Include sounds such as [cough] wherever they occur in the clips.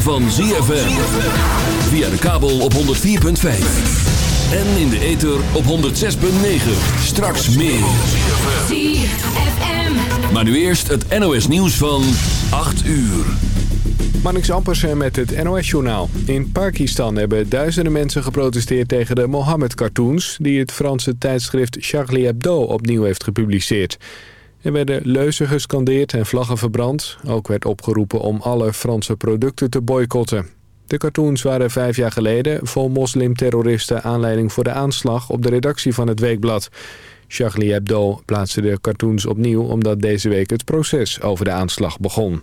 van ZFM. Via de kabel op 104.5. En in de ether op 106.9. Straks meer. ZFM. Maar nu eerst het NOS nieuws van 8 uur. Marnix Ampersen met het NOS-journaal. In Pakistan hebben duizenden mensen geprotesteerd tegen de Mohammed-cartoons... die het Franse tijdschrift Charlie Hebdo opnieuw heeft gepubliceerd. Er werden leuzen gescandeerd en vlaggen verbrand. Ook werd opgeroepen om alle Franse producten te boycotten. De cartoons waren vijf jaar geleden vol moslimterroristen aanleiding voor de aanslag op de redactie van het weekblad. Charlie Hebdo plaatste de cartoons opnieuw omdat deze week het proces over de aanslag begon.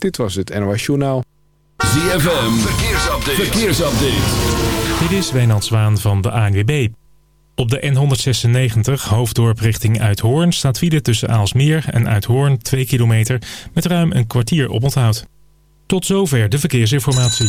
Dit was het NOS Journaal. ZFM. Verkeersupdate. Verkeersupdate. Dit is Wijnand Zwaan van de ANWB. Op de N196 hoofddorp richting Uithoorn staat file tussen Aalsmeer en Uithoorn 2 kilometer met ruim een kwartier op onthoud. Tot zover de verkeersinformatie.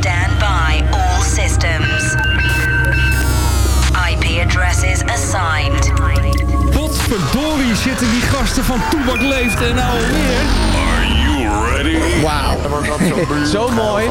Stand by all systems. IP addresses assigned. Potverdorie zitten die gasten van Toebak Leeft en nou alweer. Wauw. [laughs] Zo mooi.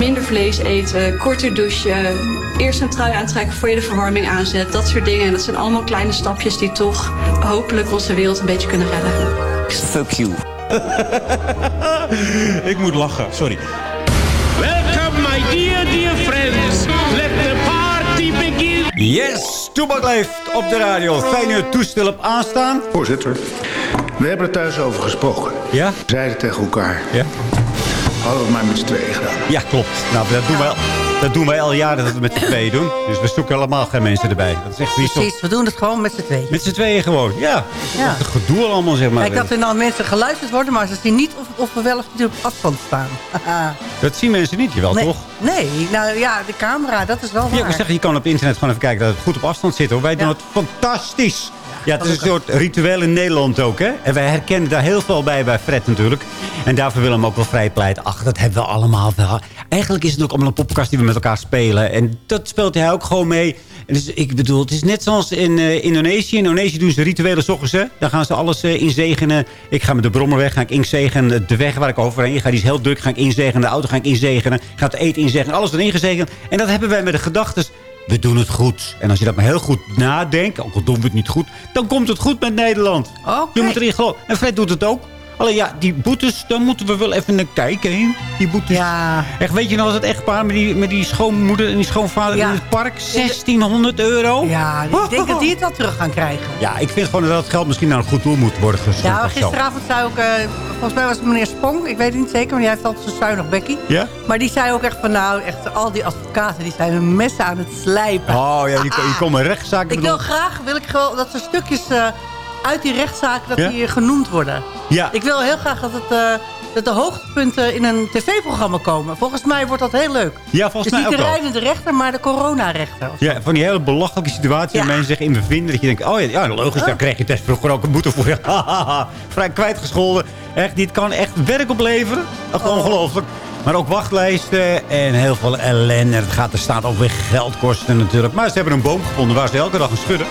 Minder vlees eten, korter douchen, eerst een trui aantrekken voor je de verwarming aanzet. Dat soort dingen. En dat zijn allemaal kleine stapjes die toch hopelijk onze wereld een beetje kunnen redden. Fuck you. [laughs] Ik moet lachen, sorry. Welcome my dear, dear friends. Let the party begin. Yes, Toebak leeft op de radio. Fijne toestel op aanstaan. Voorzitter, we hebben er thuis over gesproken. Ja? We zeiden tegen elkaar. Ja? Hadden we het maar met z'n tweeën gedaan. Ja, klopt. Nou, dat doen, wij, dat doen wij al jaren dat we het met z'n tweeën doen. Dus we zoeken allemaal geen mensen erbij. Dat is echt Precies, we doen het gewoon met z'n tweeën. Met z'n tweeën gewoon, ja. ja. Het gedoe allemaal, zeg maar. Kijk, dat er nou mensen geluisterd worden, maar ze zien niet of, of we wel of niet op afstand staan. [laughs] dat zien mensen niet, jawel, nee, toch? Nee, nou ja, de camera, dat is wel waar. Ja, ik zeggen, je kan op internet gewoon even kijken dat het goed op afstand zit. Hoor. Wij doen het fantastisch. Ja, het is een soort ritueel in Nederland ook, hè? En wij herkennen daar heel veel bij, bij Fred natuurlijk. En daarvoor willen we hem ook wel vrij pleiten. Ach, dat hebben we allemaal wel. Eigenlijk is het ook allemaal een poppenkast die we met elkaar spelen. En dat speelt hij ook gewoon mee. En dus, ik bedoel, het is net zoals in uh, Indonesië. In Indonesië doen ze rituele ochtends, hè? Dan gaan ze alles uh, inzegenen. Ik ga met de brommer weg, ga ik inzegenen. De weg waar ik overheen ga, die is heel druk, ga ik inzegenen. De auto ga ik inzegenen. Ga het eten inzegenen. Alles erin gezegend. En dat hebben wij met de gedachten we doen het goed. En als je dat maar heel goed nadenkt, ook al doen we het niet goed... dan komt het goed met Nederland. Okay. Je moet erin geloven. En Fred doet het ook. Alleen ja, die boetes, daar moeten we wel even naar kijken. Hè? Die boetes. Ja. Echt, weet je nog dat echtpaar met die, met die schoonmoeder en die schoonvader ja. in het park? 1600 euro? Ja, ik denk dat die het wel terug gaan krijgen. Ja, ik vind gewoon dat dat geld misschien naar een goed doel moet worden gestopt. Ja, maar gisteravond zei ook, uh, volgens mij was het meneer Spong, ik weet het niet zeker, maar die heeft altijd zo'n zuinig bekkie. Ja? Maar die zei ook echt van, nou, echt al die advocaten, die zijn hun messen aan het slijpen. Oh ja, die, die komen rechtszaken. Ik wil graag, wil ik gewoon, dat er stukjes... Uh, uit die rechtszaak dat die genoemd worden. Ja. Ik wil heel graag dat, het, uh, dat de hoogtepunten in een tv-programma komen. Volgens mij wordt dat heel leuk. Ja, volgens dus mij ook niet de rijdende rechter, maar de coronarechter. Ja, van die hele belachelijke situatie ja. waar mensen zich in bevinden. Dat je denkt, oh ja, ja logisch, daar krijg je test vroeger ook een boete voor. [laughs] Vrij kwijtgescholden. Echt, dit kan echt werk opleveren. Echt oh. ongelooflijk. Maar ook wachtlijsten en heel veel ellende. Het gaat, er staat ook weer geld kosten natuurlijk. Maar ze hebben een boom gevonden waar ze elke dag een schudden.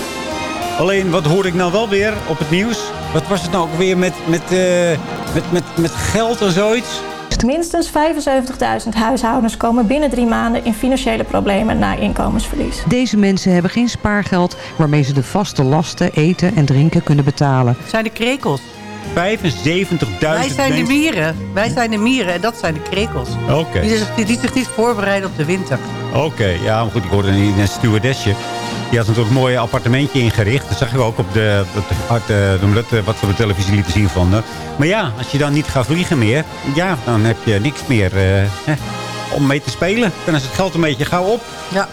Alleen, wat hoorde ik nou wel weer op het nieuws? Wat was het nou ook weer met, met, uh, met, met, met geld en zoiets? heeft. Minstens 75.000 huishoudens komen binnen drie maanden in financiële problemen na inkomensverlies. Deze mensen hebben geen spaargeld waarmee ze de vaste lasten, eten en drinken kunnen betalen. Het zijn de krekels. 75.000 Wij zijn de mieren. Wij zijn de mieren en dat zijn de krekels. Oké. Die, zich, die zich niet voorbereiden op de winter. Oké, ja, maar goed, ik hoorde een, een stewardessje. Die had natuurlijk een mooi appartementje ingericht. Dat zag je ook op de, op de, op de- eh, wat ze op de televisie lieten zien van. Maar ja, als je dan niet gaat vliegen meer, ja, dan heb je niks meer eh, om mee te spelen. Dan is het geld een beetje gauw op. Ja.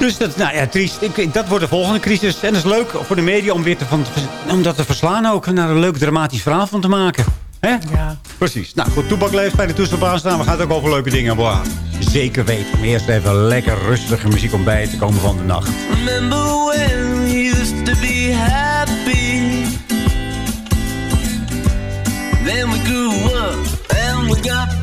Dus dat, nou ja, triest. Ik, dat wordt de volgende crisis. En dat is leuk voor de media om, weer te, van, om dat te verslaan ook. En daar een leuk dramatisch verhaal van te maken. Hè? Ja. Precies. Nou goed, Toebak leeft bij de toestel staan. We gaan het ook over leuke dingen hebben. Zeker weten. Maar eerst even lekker rustige muziek om bij te komen van de nacht. Remember when we used to be happy? Then we grew up and we got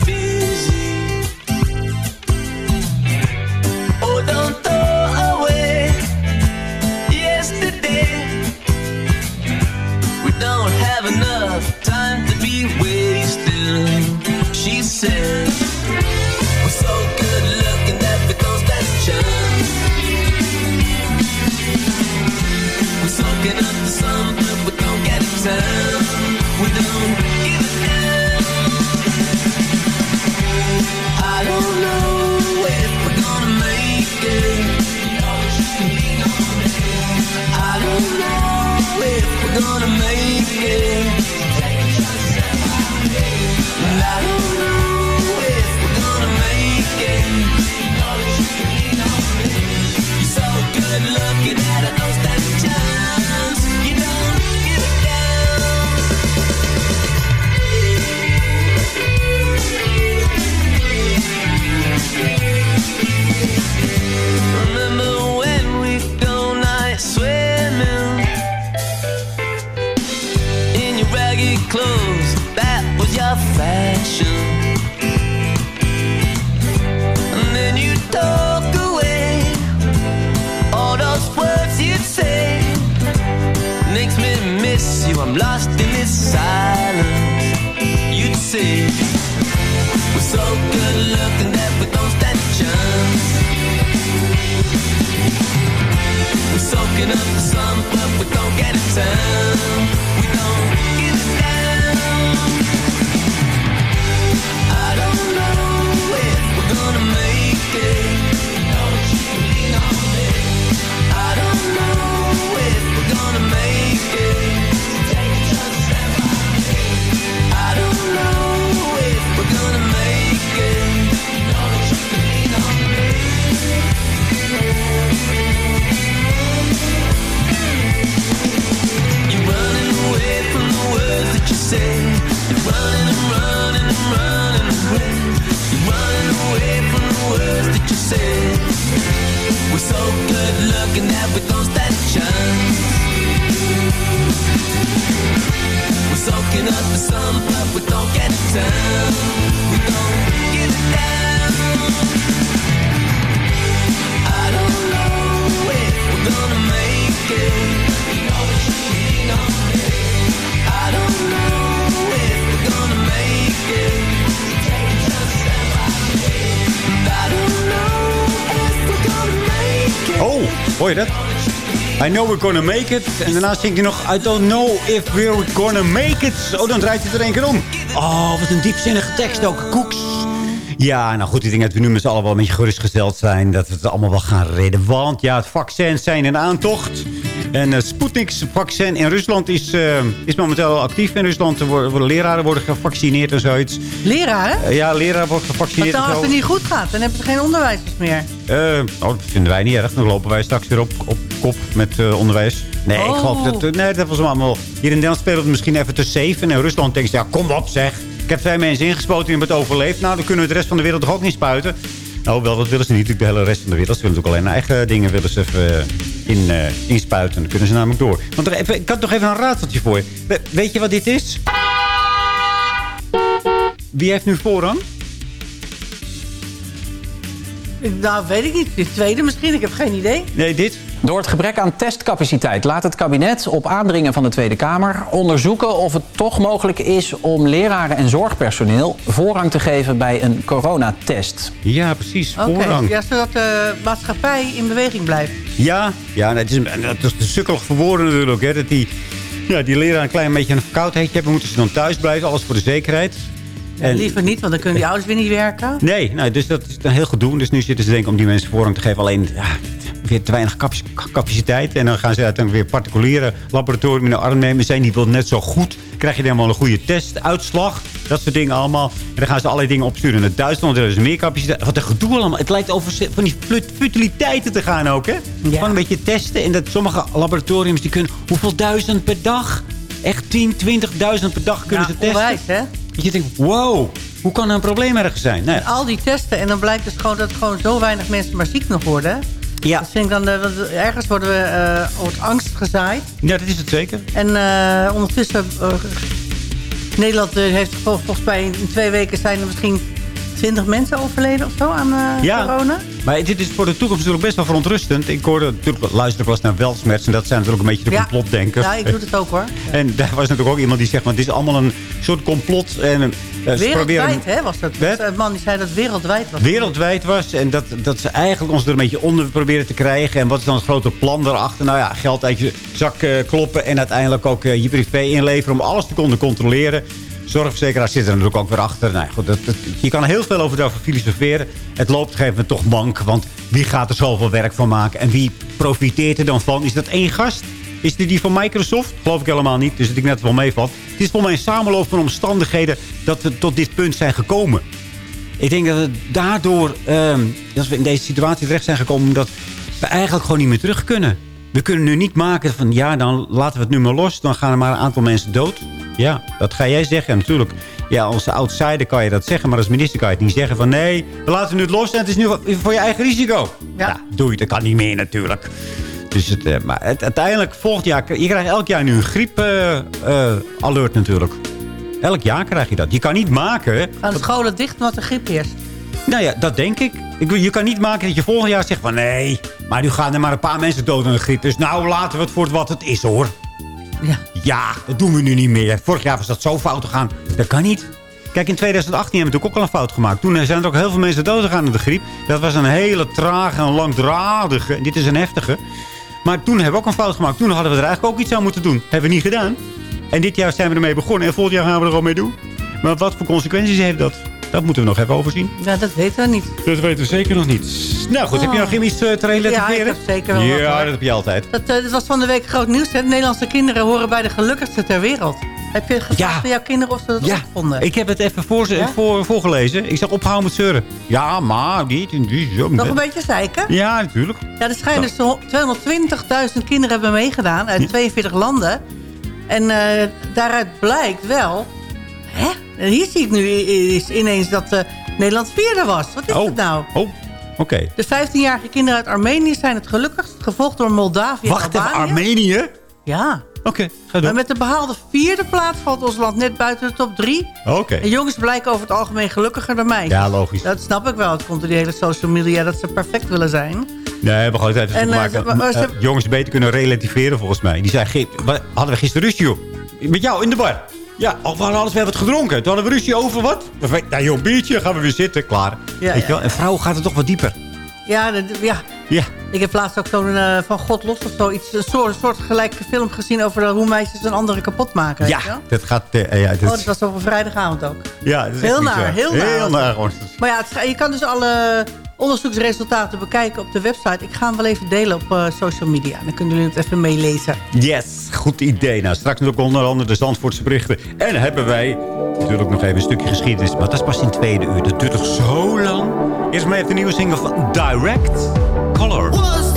I know we're gonna make it. En daarna zingt hij nog... I don't know if we're gonna make it. Oh, dan draait hij er één keer om. Oh, wat een diepzinnige tekst ook. Koeks. Ja, nou goed, ik denk dat we nu met z'n allen wel een beetje gerustgesteld zijn. Dat we het allemaal wel gaan redden. Want ja, het vaccins zijn in aantocht. En uh, Sputnik's vaccin in Rusland is, eh, is momenteel actief in Rusland. Er worden, leraren worden gevaccineerd en zoiets. Leraren? Eh, ja, leraren worden gevaccineerd. dan en als het niet goed gaat? Dan hebben ze geen onderwijzers meer. Eh, oh, dat vinden wij niet erg. Dan lopen wij straks weer op, op kop met eh, onderwijs. Nee, ik Oh. geloof dat... eh, Nee, dat was allemaal... Hier in Nederland speelt het misschien even te safe. En in Rusland denkt ze, ja, kom op zeg. Ik heb twee mensen ingespoten die hebben het overleefd. Nou, dan kunnen we de rest van de wereld toch ook niet spuiten. Nou, wel, dat willen ze niet. De hele rest van de wereld. Ze willen natuurlijk alleen eigen dingen willen ze even eh, in, eh, inspuiten. Dan kunnen ze namelijk door. Want er even, ik had nog even een raadseltje voor je. We- weet je wat dit is? Wie heeft nu voorrang? Nou, weet ik niet. De tweede misschien, ik heb geen idee. Nee, dit? Door het gebrek aan testcapaciteit laat het kabinet op aandringen van de Tweede Kamer onderzoeken of het toch mogelijk is om leraren en zorgpersoneel voorrang te geven bij een coronatest. Ja, precies. Voorrang. ja, zodat de maatschappij in beweging blijft. Ja, ja nee, het is, dat is te sukkelig voor woorden natuurlijk. Hè, dat die, ja, die leraar een klein beetje een verkoudheidje hebben. Moeten ze dan thuis blijven, alles voor de zekerheid. En- Liever niet, want dan kunnen die ouders weer niet werken. Nee, nou, dus dat is een heel gedoe. Dus nu zitten ze denken om die mensen voorrang te geven. Alleen ja, weer te weinig capaci- capaciteit. En dan gaan ze uiteindelijk weer particuliere laboratorium in de arm nemen. Zijn die wel net zo goed? Krijg je dan wel een goede test, uitslag? Dat soort dingen allemaal. En dan gaan ze allerlei dingen opsturen naar Duitsland. Daar is meer capaciteit. Wat een gedoe allemaal. Het lijkt over van die fut- futiliteiten te gaan ook, hè? Gewoon een beetje testen. En dat sommige laboratoriums die kunnen... Hoeveel duizend per dag? Echt 10, 20.000 per dag kunnen Ja, ze testen. onwijs, hè? Dat je denkt, wow, hoe kan er een probleem ergens zijn? Nou ja. Al die testen en dan blijkt dus gewoon dat gewoon zo weinig mensen maar ziek nog worden. Ja. Dat vind ik dan, eh, want ergens worden we, eh wordt angst gezaaid. Ja, dat is het zeker. En eh, ondertussen, eh, Nederland eh, heeft vol- volgens mij in twee weken zijn er misschien 20 mensen overleden of zo aan eh, Ja. corona. Maar dit is voor de toekomst natuurlijk best wel verontrustend. Ik hoorde natuurlijk, luister ik naar Welsmerts. En dat zijn natuurlijk een beetje de Ja. complotdenkers. Ja, ik doe het ook hoor. [laughs] En daar was natuurlijk ook iemand die zegt, maar het is allemaal een soort complot. En, eh, proberen Wereldwijd hè, was dat. Een man die zei dat het wereldwijd was. wereldwijd was. En dat, dat ze eigenlijk ons er een beetje onder proberen te krijgen. En wat is dan het grote plan daarachter? Nou ja, geld uit je zak eh, kloppen. En uiteindelijk ook eh, je privé inleveren om alles te kunnen controleren. Zorgverzekeraars zitten er natuurlijk ook weer achter. Nou ja, goed, dat, dat- je kan er heel veel over daarover filosoferen. Het loopt op een gegeven toch mank. Want wie gaat er zoveel werk van maken? En wie profiteert er dan van? Is dat één gast? Is dit die van Microsoft? Geloof ik helemaal niet. Dus dat ik net wel meevalt. Het is voor mij een samenloop van omstandigheden... dat we tot dit punt zijn gekomen. Ik denk dat het daardoor... ehm, dat we in deze situatie terecht zijn gekomen... omdat we eigenlijk gewoon niet meer terug kunnen. We kunnen nu niet maken van... ja, dan laten we het nu maar los. Dan gaan er maar een aantal mensen dood. Ja, dat ga jij zeggen. En natuurlijk, ja, als outsider kan je dat zeggen. Maar als minister kan je het niet zeggen van... nee, we laten nu het los en het is nu voor je eigen risico. Ja, doe je. Dat kan niet meer natuurlijk. Dus het, eh, maar het, uiteindelijk volgend jaar... Je krijgt elk jaar nu een griep-alert natuurlijk. Elk jaar krijg je dat. Je kan niet maken... Gaan de scholen dicht omdat de griep heerst. Nou ja, dat denk ik. ik. Je kan niet maken dat je volgend jaar zegt van... nee, maar nu gaan er maar een paar mensen dood aan de griep. Dus nou laten we het voor wat het is hoor. Ja. Ja, dat doen we nu niet meer. Vorig jaar was dat zo fout gegaan. Dat kan niet. Kijk, in 2018 hebben we natuurlijk ook al een fout gemaakt. Toen zijn er ook heel veel mensen dood gegaan aan de griep. Dat was een hele trage en langdradige. Dit is een heftige. Maar toen hebben we ook een fout gemaakt. Toen hadden we er eigenlijk ook iets aan moeten doen. Hebben we niet gedaan. En dit jaar zijn we ermee begonnen. En volgend jaar gaan we er al mee doen. Maar wat voor consequenties heeft dat? Dat moeten we nog even overzien. Ja, dat weten we niet. Dat weten we zeker nog niet. Nou goed, heb je nog iets eh, te relativeren? Ja, ik heb zeker wel Ja, dat heb je altijd. Dat, eh, dat was van de week groot nieuws. Hè? De Nederlandse kinderen horen bij de gelukkigste ter wereld. Heb je gevraagd aan jouw kinderen of ze dat ook vonden? Ik heb het even voor, Ja? voor, voorgelezen. Ik zeg ophouden met zeuren. Ja, maar dit en die. Zo. Nog een beetje zeiken? Ja, natuurlijk. Ja, er schijnen dus zo 220.000 kinderen hebben meegedaan uit 42 landen. En eh, daaruit blijkt wel... Hè? En hier zie ik nu ineens dat eh, Nederland vierde was. Wat is het nou? Oh, oké. De 15-jarige kinderen uit Armenië zijn het gelukkigst. Gevolgd door Moldavië Wacht en even, Albanië. Armenië? Ja. Oké, ga Maar door. met de behaalde vierde plaats valt ons land net buiten de top drie. Oké. En jongens blijken over het algemeen gelukkiger dan meisjes. Ja, logisch. Dat snap ik wel. Het komt door die hele social media dat ze perfect willen zijn. Nee, we hebben gewoon tijd En, te eh, maken. ze- maar- Eh, jongens beter kunnen relativeren volgens mij. Die zei, "Ge- wat- hadden we gisteren ruzie, joh. Met jou in de bar. Ja, oh, we hadden alles weer wat gedronken. Toen hadden we ruzie over wat? Nou, joh, biertje, gaan we weer zitten. Klaar. Ja, Weet je wel? En vrouwen gaat het toch wat dieper. Ja, dat- ja. Ja. Ik heb laatst ook zo'n eh, van God los of zo. Iets, een soort, soort gelijke film gezien over de- hoe meisjes een andere kapot maken. weet Ja, dat gaat... eh, ja, dat, Oh, dat was op een vrijdagavond ook. ja, dat is heel naar, heel naar. Heel naar. Maar ja, het je kan dus alle onderzoeksresultaten bekijken op de website. Ik ga hem wel even delen op eh, social media. Dan kunnen jullie het even meelezen. Yes, goed idee. Nou, straks nog onder andere de Zandvoortse berichten. En hebben wij natuurlijk nog even een stukje geschiedenis. Maar dat is pas in het tweede uur. Dat duurt toch zo lang? Eerst maar even de nieuwe single van Direct Color. Was the color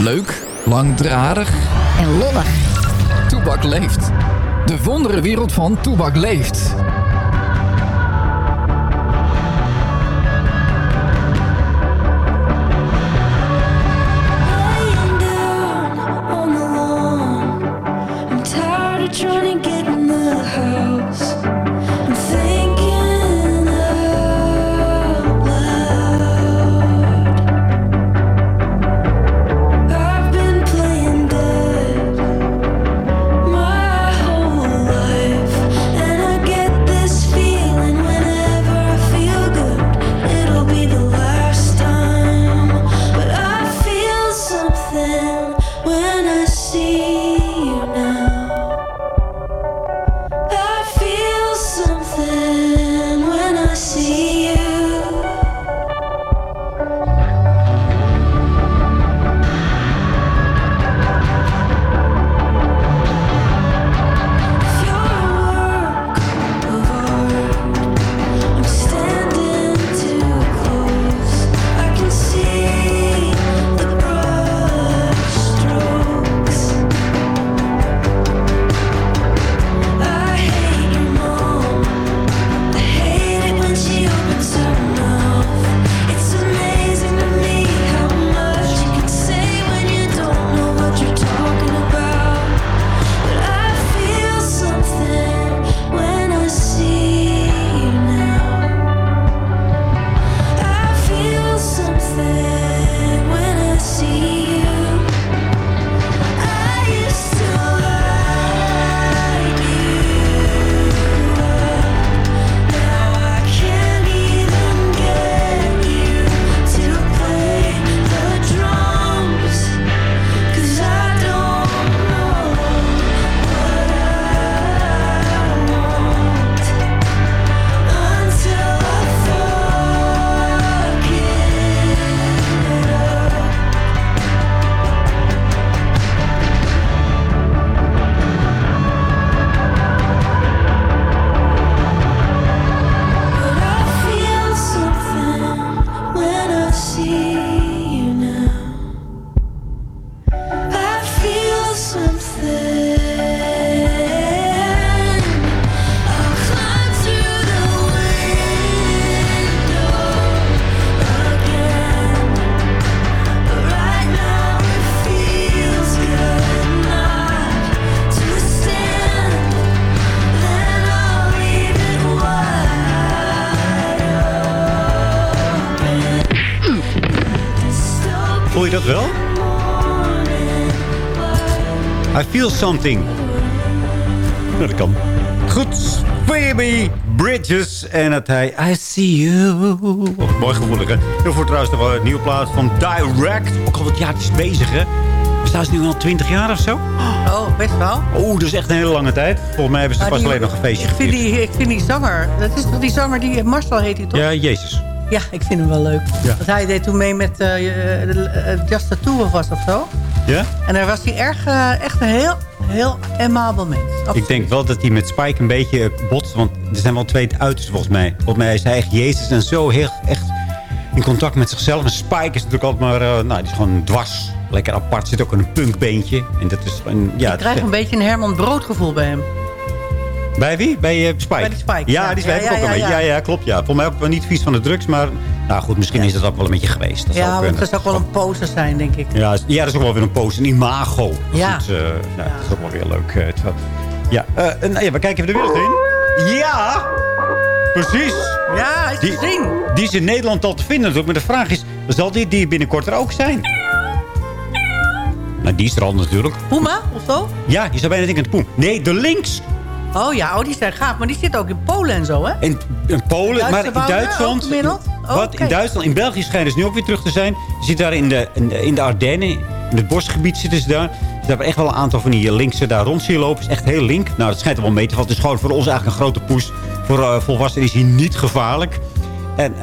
Leuk, langdradig en lollig. Toebak leeft. De wondere wereld van Toebak leeft. Feel something. Nou, dat kan. Goed, Baby Bridges. En dat hij I see you. Oh, mooi gevoelig, hè? En voor trouwens nog een nieuwe plaat van Direct. Ook al wat jaar het is bezig, hè? Bestaan ze nu al 20 jaar of zo? Oh, best wel. Oh, dat is echt een hele lange tijd. Volgens mij hebben ze Maar pas die- alleen nog een feestje ik vind, gevierd. die, ik vind die zanger, dat is toch die zanger die Marcel heet hij toch? Ja, Jezus. Ja, ik vind hem wel leuk. Ja. Want hij deed toen mee met eh uh, Just Tattoo of was of zo. Ja? En daar was hij erg, eh, echt een heel, heel amabel mens. Ik denk wel dat hij met Spike een beetje eh, botst. Want er zijn wel twee uitersten volgens mij. Volgens mij is hij echt Jezus en zo heel, echt in contact met zichzelf. En Spike is natuurlijk altijd maar... eh, nou, die is gewoon dwars. Lekker apart. Zit ook een punkbeentje. En dat is gewoon... Ja, ik krijg een beetje een Herman Brood gevoel bij hem. Bij wie? Bij Spike? Bij die Spike, Ja, ja. die Ja, ja, ook een beetje. ja. Ja, ja, klopt. Ja. Volgens mij ook wel niet vies van de drugs. Maar nou goed, misschien is dat ook wel een beetje geweest. Dat zou ja, want kunnen. dat zou ook wel een poser zijn, denk ik. Ja, ja, dat is ook wel weer een pose, een imago. Ja. Goed, eh, nou, Dat is ook wel weer leuk. eh, ja, eh, nou ja, we kijken even de wereld in. Ja, precies. Ja, is Die, gezien. die is in Nederland al te vinden natuurlijk. Maar de vraag is, zal die, die binnenkort er ook zijn? Nou, die is er al natuurlijk. Puma of zo? Ja, je zou bijna denken, de poem. Nee, de links. Oh ja, oh, die zijn gaaf. Maar die zit ook in Polen en zo, hè? In, in Polen, maar in Duitsland... Oh, wat, in. Duitsland, in België schijnen ze nu ook weer terug te zijn. Je zit daar in de, in de, in de Ardennen, in het bosgebied zitten ze daar. Ze hebben echt wel een aantal van die linkse daar rond zien lopen. is echt heel link. Nou, dat schijnt er wel mee te vallen. Het is gewoon voor ons eigenlijk een grote poes. Voor eh, volwassenen is hij niet gevaarlijk. En eh,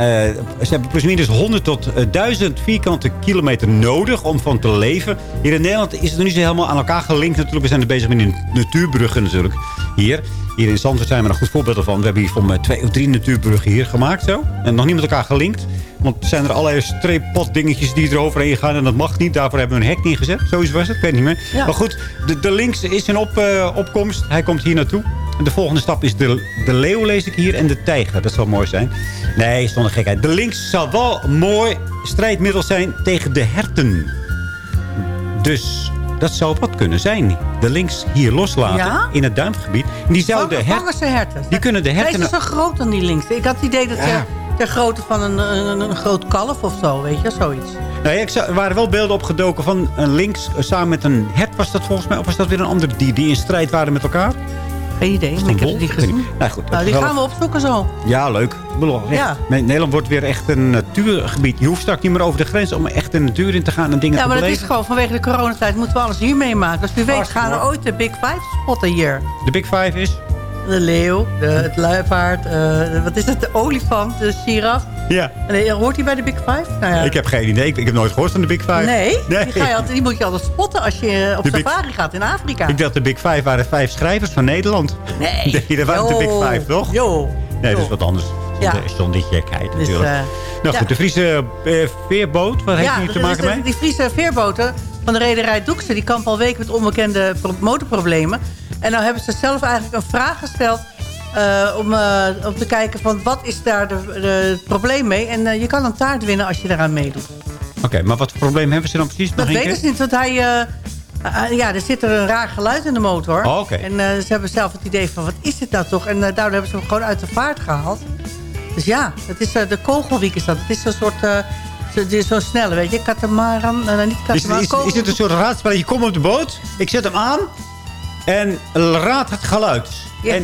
ze hebben plusminus 100 tot eh, 1000 vierkante kilometer nodig om van te leven. Hier in Nederland is het nog niet zo helemaal aan elkaar gelinkt natuurlijk. We zijn er bezig met natuurbruggen natuurlijk hier. Hier in Zandvoort zijn we een goed voorbeeld van. We hebben hier voor mij twee of drie natuurbruggen hier gemaakt zo. En nog niet met elkaar gelinkt. Want er zijn er allerlei streeppotdingetjes die er overheen gaan. En dat mag niet. Daarvoor hebben we een hek neergezet. Zoiets was het. Ik weet niet meer. Ja. Maar goed, de, de links is in op, eh, opkomst. Hij komt hier naartoe. En de volgende stap is de, de leeuw, lees ik hier. En de tijger. Dat zal mooi zijn. Nee, zonder gekheid. De links zal wel mooi strijdmiddel zijn tegen de herten. Dus dat zou wat kunnen zijn. De links hier loslaten Ja? in het duimgebied. Die zou de Vangen- her- vangen ze herten? Die kunnen de herten... Zijn ze zo groot dan die links? Ik had het idee dat ze Ja. ter grootte van een, een, een groot kalf of zo, weet je, zoiets. Nou, ja, ik er waren wel beelden opgedoken van een links eh, samen met een hert was dat volgens mij. Of was dat weer een ander dier die in strijd waren met elkaar? Geen idee, ik heb het niet gezien. Nou goed. Nou, die gaan we opzoeken zo. Ja, leuk. Ja. Nederland wordt weer echt een natuurgebied. Je hoeft straks niet meer over de grens om echt de natuur in te gaan en dingen Ja, te maar dat is beleven. gewoon vanwege de coronatijd moeten we alles hier meemaken. Dus wie weet gaan mooi. ooit de Big Five spotten hier. De Big Five is? De leeuw, de, het luipaard, eh, wat is het, de olifant, de giraf. Ja. En, eh, hoort hij bij de Big Five? Nou ja. Ik heb geen idee. Ik, ik heb nooit gehoord van de Big Five. Nee, nee. Die, ga je altijd, die moet je altijd spotten als je eh, op De Big- safari gaat in Afrika. Ik dacht de Big Five waren vijf schrijvers van Nederland. Nee. [laughs] Nee, dat waren de Big Jo. Five, toch? Jo. Nee, dat is Jo. wat anders. Ja. Zonder, gekheid Dus, natuurlijk. nou ja. goed, de Friese veerboot. Wat heeft ja, die te dus maken de- mee? Die Friese veerboten van de rederij Doekse... die kampen al weken met onbekende pro- motorproblemen. En nou hebben ze zelf eigenlijk een vraag gesteld... eh, om, eh, om te kijken van wat is daar de, de- het probleem mee. En eh, je kan een taart winnen als je eraan meedoet. Oké, maar wat voor probleem hebben ze dan precies? Dat weten ze niet, want hij... ja, er zit er een raar geluid in de motor. Oh, oké. En ze hebben zelf het idee van, wat is dit nou toch? En daardoor hebben ze hem gewoon uit de vaart gehaald. Dus ja, het is, de kogelwiek is dat. Het is een soort... zo- het is zo'n snelle, weet je. Katamaran, eh, niet Is, katamaran. is, kogel- is het een soort raadspel? Je komt op de boot, ik zet hem aan en raad het geluid. Ja. En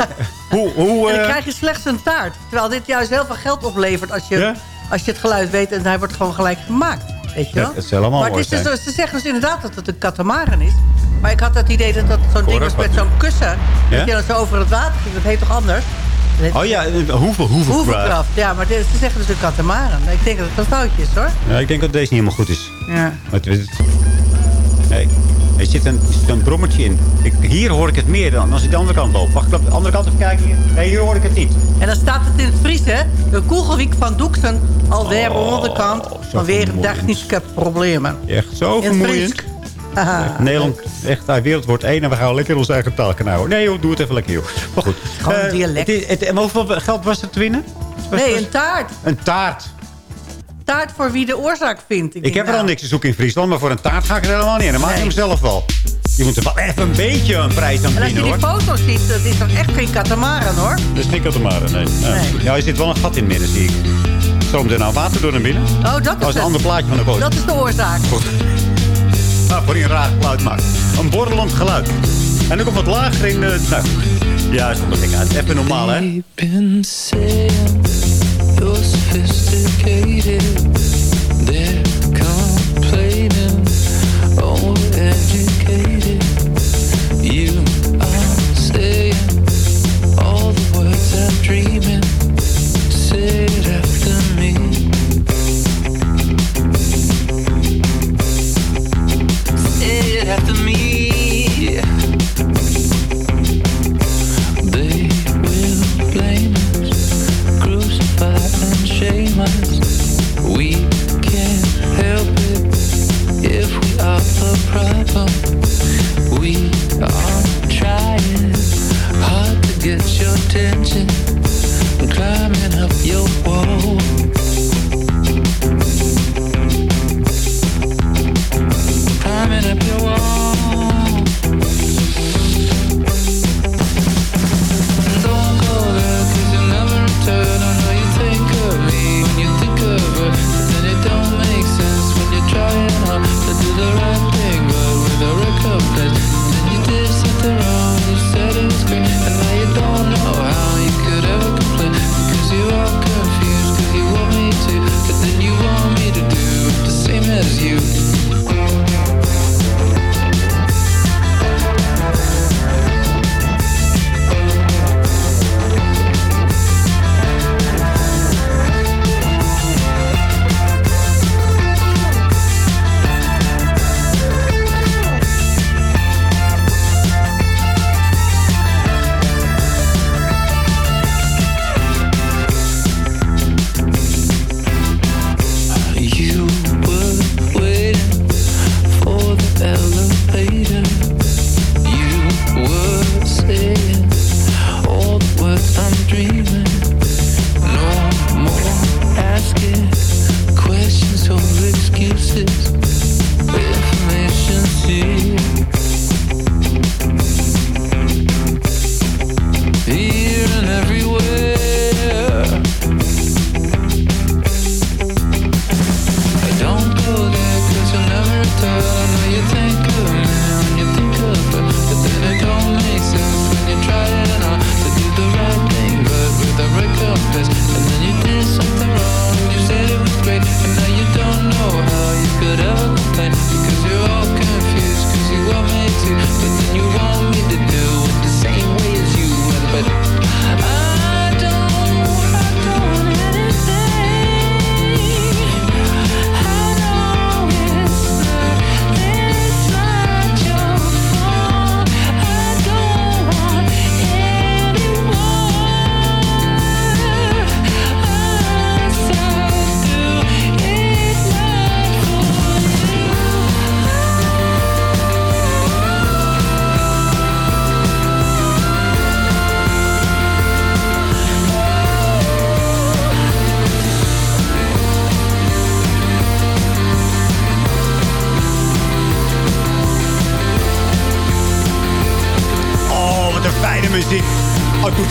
hoe... hoe En dan eh, krijg je slechts een taart. Terwijl dit juist heel veel geld oplevert als je, Ja? als je het geluid weet. En hij wordt gewoon gelijk gemaakt. Weet je wel? Het zal allemaal maar het is dus, ze zeggen dus inderdaad dat het een katamaran is. Maar ik had het idee dat dat zo'n ding was met zo'n kussen. Ja? Dat je dan zo over het water ging. Dat heet toch anders? Dat Oh ja, eh, hoeveel, hoeveel Hoevenkracht. Ja, maar ze zeggen dus een katamaran. Ik denk dat het een foutje is hoor. Ja, ik denk dat deze niet helemaal goed is. Ja. Maar het, het- nee, er zit een, brommertje in. Ik, hier hoor ik het meer dan als ik de andere kant loop. Wacht, ik op de andere kant even kijken. Nee, hier hoor ik het niet. En dan staat het in het Fries, hè? De Kogelwiek van Doeksen alweer Oh, onderkant vanwege technische problemen. Echt zo vermoeiend. Nederland, echt, hij wereldwoord één en we gaan lekker onze eigen taal houden. Nee joh, doe het even lekker joh. Maar goed. Gewoon Eh, dialect. het het- en hoeveel geld was er te winnen? Was- Nee, een taart. Een taart. Taart voor wie de oorzaak vindt. Ik denk, heb er al nou, niks te zoeken in Friesland, maar voor een taart ga ik er helemaal niet in. Dan maak ik hem zelf wel. Je moet er wel even een beetje een prijs aan En als je bieden die hoor. foto's ziet, dat is dan echt geen katamaran hoor. Dat is geen katamaran, nee. Ja. Ja, er zit wel een gat in het midden, zie ik. Stroomt er nou water door naar binnen? Oh, dat is, Dat is een het. ander plaatje van de boot. Dat is de oorzaak. Goed. Nou, voor die een raar geluid maakt. Een borrelend geluid. En dan komt wat lager in de... Nou, ja, zonder gekheid. Even normaal, hè? You're sophisticated, they're complex.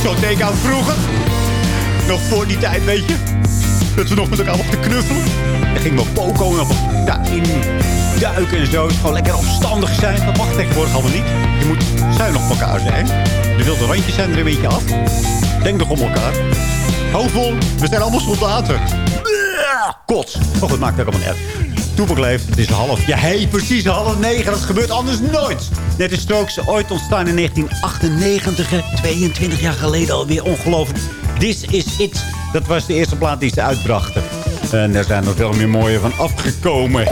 Zo denken aan vroeger. Nog voor die tijd, weet je. Dat we nog met elkaar mochten knuffelen. Dan ging mijn poko nog daarin duiken en zo. Gewoon lekker opstandig zijn. Dat mag tegenwoordig allemaal niet. Je moet zuinig op elkaar zijn. De wilde randjes zijn er een beetje af. Denk nog om elkaar. Hou vol, we zijn allemaal soldaten. Kots. Oh, het maakt ook allemaal niet uit. Toepak leeft, het is half. Ja, hey, precies half negen. Dat gebeurt anders nooit. Net is Strokes ooit ontstaan in 1998. hè. 22 jaar geleden alweer. Ongelooflijk. This is it. Dat was de eerste plaat die ze uitbrachten. En er zijn nog veel meer mooie van afgekomen.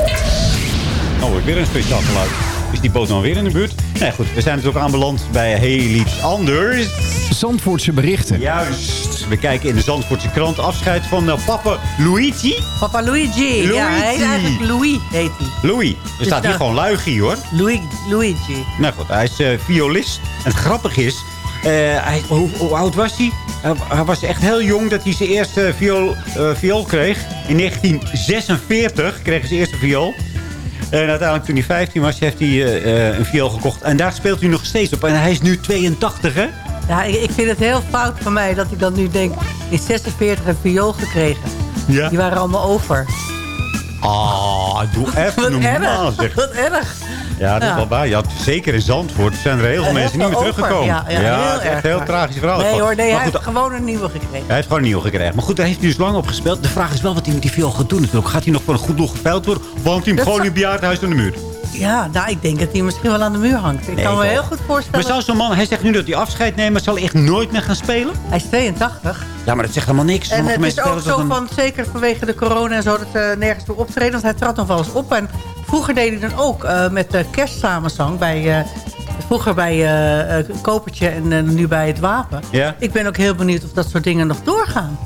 Oh, ik weer een speciaal geluid. Is die boot dan weer in de buurt? Nee, goed. We zijn natuurlijk aanbeland bij heel iets anders. Zandvoortse berichten. Juist. We kijken in de Zandvoortse krant afscheid van uh, papa Luigi. Papa Luigi. Ja, hij heet eigenlijk Louis, heet hij. Louis. Er staat hier gewoon Luigi, hoor. Louis, Luigi. Nou goed, hij is eh, violist. En het grappige is... eh, hij, hoe, hoe oud was hij? Hij- was echt heel jong dat hij zijn eerste viool, eh, viool kreeg. In 1946 kreeg hij zijn eerste viool. En uiteindelijk toen hij 15 was, heeft hij eh, eh, een viool gekocht. En daar speelt hij nog steeds op. En hij is nu 82, hè? Ja, ik, ik vind het heel fout van mij dat ik dan nu denk... in 46 een viool gekregen. Ja. Die waren allemaal over. Ah, doe [laughs] even normaal, zeg. Wat erg. Ja, dat is Ja. wel waar. Ja, zeker in Zandvoort zijn er heel veel Heel mensen niet meer over. teruggekomen. Ja, ja, heel erg een heel waar. tragisch verhaal. Nee hoor, nee, hij goed, heeft gewoon een nieuwe gekregen. Hij heeft gewoon een nieuw gekregen. Maar goed, daar heeft hij dus lang op gespeeld. De vraag is wel wat hij met die viool gaat doen natuurlijk. Gaat hij nog voor een goed doel geveild worden? Hangt hij hem Dat gewoon in het bejaardenhuis aan de muur? Ja, nou, ik denk dat hij misschien wel aan de muur hangt. Ik Nee, kan me heel goed Maar voorstellen. zou zo'n man, hij zegt nu dat hij afscheid neemt... maar zal hij echt nooit meer gaan spelen? Hij is 82. Ja, maar dat zegt helemaal niks. En Sommige het is ook zo van, zeker vanwege de corona en zo... dat ze nergens toe optreden. Want hij trad nog wel eens op. En vroeger deed hij dan ook eh, met de kerstsamenzang... bij... eh, Vroeger bij Kopertje en nu bij het Wapen. Ja. Ik ben ook heel benieuwd of dat soort dingen nog doorgaan.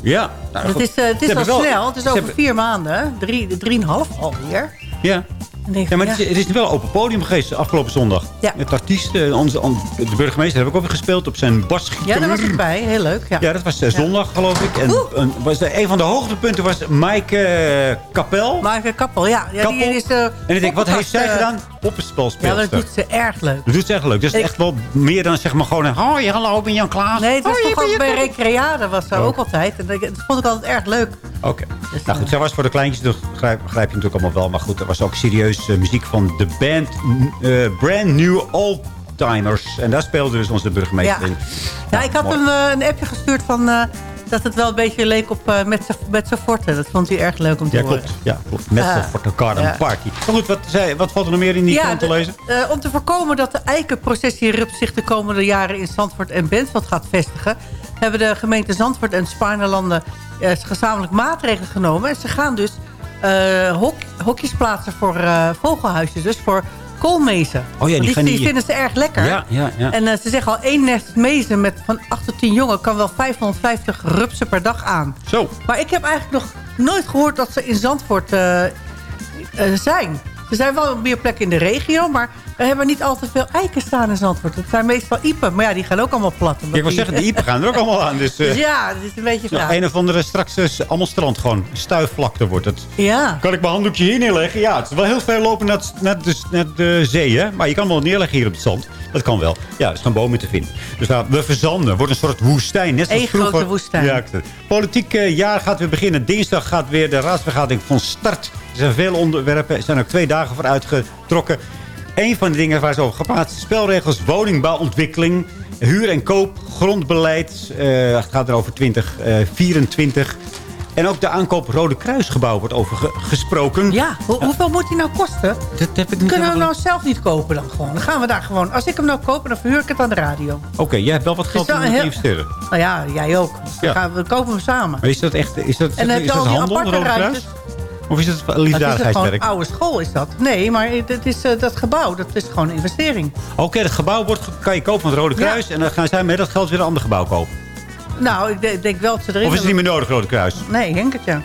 Ja. Nou, het is, het is al wel- snel. Het is over hebben- vier maanden. Drie, drieënhalf alweer. Ja. Ja, maar het is, het is wel open podium geweest afgelopen zondag. Ja. Met artiesten. Onze, on- de burgemeester heb ik ook weer gespeeld op zijn basgitaar. Ja, daar was ik bij. Heel leuk. Ja, Ja, dat was eh, zondag, geloof ik. En een, was de, een van de hoogtepunten was eh, Kapel. Maaike Kappel, ja. ja Kappel. Die is, eh, En ik denk, wat heeft zij eh, gedaan? Poppenspel Ja, dat doet ze erg leuk. Dat doet ze echt leuk. Dat is Ik- echt wel meer dan zeg maar gewoon een... Hoi, hallo, ben Jan Klaas? Nee, het was Hoi, toch ook bij? Recreade was ze Oh. ook altijd. En dat dat vond ik altijd erg leuk. Oké. Nou goed, zij was voor de kleintjes, dat begrijp, begrijp je natuurlijk allemaal wel. Maar goed, er was ook serieus eh, muziek van de band eh, Brand New Oldtimers. En daar speelde dus onze burgemeester Ja. in. Ja, ik had hem eh, een appje gestuurd van... dat het wel een beetje leek op uh, met z'n- met z'n forten. Dat vond hij erg leuk om te Ja, horen. klopt. Ja, klopt. Met voor de Garden Ja. Party. Maar goed, wat, zei, wat valt er nog meer in die krant te lezen? eh, om te voorkomen dat de eikenprocessierups zich de komende jaren in Zandvoort en Bentveld gaat vestigen... hebben de gemeente Zandvoort en Spaarnelanden eh, gezamenlijk maatregelen genomen. En ze gaan dus hok, hokjes plaatsen voor vogelhuisjes. Dus voor koolmezen. Oh ja, die Want gaan die die- vinden ze erg lekker. Ja, ja, ja. En eh, ze zeggen al, één nest mezen met van 8 tot 10 jongen... kan wel 550 rupsen per dag aan. Zo. Maar ik heb eigenlijk nog nooit gehoord dat ze in Zandvoort eh, eh, zijn. Er zijn wel meer plekken in de regio, maar we hebben niet al te veel eiken staan in Zandvoort. Het zijn meestal iepen, maar ja, die gaan ook allemaal plat. Ik wil zeggen, de iepen gaan er ook allemaal aan. Dus, [laughs] eh, ja, dat is een beetje vraag. een of andere straks is allemaal strand gewoon. Stuifvlakte wordt het. Ja. Kan ik mijn handdoekje hier neerleggen? Ja, het is wel heel veel lopen naar, de, naar de zee, hè? Maar je kan hem wel neerleggen hier op het zand. Dat kan wel. Ja, er is geen bomen te vinden. Dus nou, we verzanden. Wordt een soort woestijn. Net Eén grote woestijn. Ja, politiek eh, jaar gaat weer beginnen. Dinsdag gaat weer de raadsvergadering van start. Er zijn veel onderwerpen. Er zijn ook twee dagen voor uitgetrokken. Een van de dingen waar ze over gepraat is spelregels, woningbouwontwikkeling, huur en koop, grondbeleid. Eh, het gaat er over 2024. en ook de aankoop Rode Kruisgebouw wordt over ge- gesproken. Ja, hoe- hoeveel moet die nou kosten? Dat heb ik niet Kunnen we hem nou zelf niet kopen dan gewoon? Dan gaan we daar gewoon... Als ik hem nou koop, dan verhuur ik het aan de radio. Oké, jij hebt wel wat geld om te investeren. Nou ja, jij ook. Dus dan gaan we, kopen hem samen. Maar is dat echt is dat, En, eh, is dat die handel, aparte Rode Kruis? ruimtes- Of is het Dat is het gewoon liefdadigheidswerk? oude school is dat. Nee, maar het is, eh, dat gebouw, dat is gewoon een investering. Oké, het gebouw wordt, kan je kopen van het Rode Ja. Kruis. En dan gaan zij met dat geld weer een ander gebouw kopen. Nou, ik de- denk wel dat ze erin... Of is het niet meer nodig, Rode Kruis? Nee, ik denk het ja.